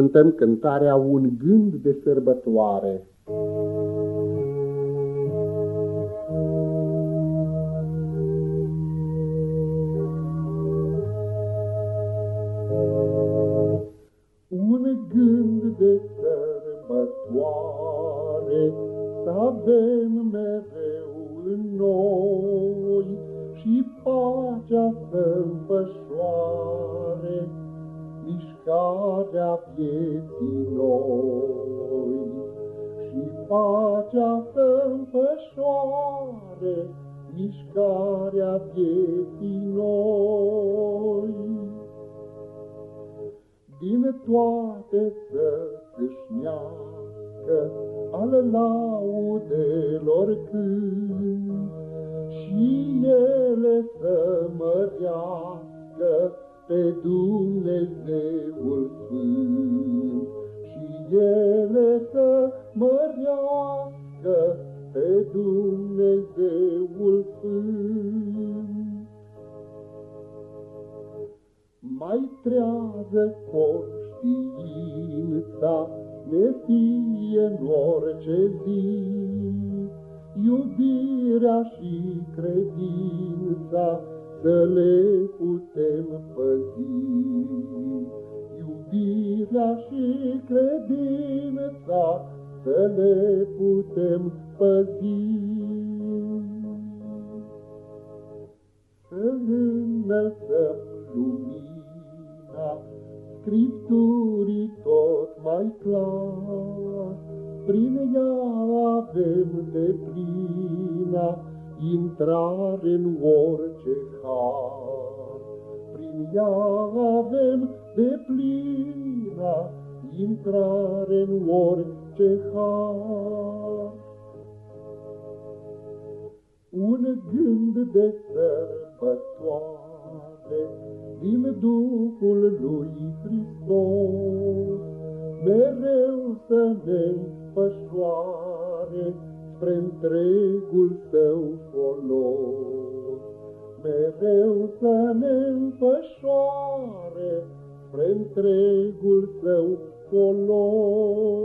cântăm cântarea Un gând de sărbătoare. Un gând de sărbătoare să avem mereu în noi și pacea să înfășoare mișcarea vieții noi și pacea să înfășoare mișcarea vieții noi. Din toate să câșnească al laudelor când și ele să mărească pe Dumnezeul Sfânt și ele să mărească pe Dumnezeul Sfânt. Mai trează conștiința, ne fie în orice zi, iubirea și credința, să le putem păzi. Iubirea și credința să le putem păzi. Să înălțăm lumina Scripturii tot mai clar, prin ea avem de plina intrare în orice har. Prin ea avem de plină intrare în orice har. Un gând de sărbătoare din Duhul lui Hristos, mereu să ne pășoare spre întregul său folos. Mereu să ne înfășoare spre întregul său folos.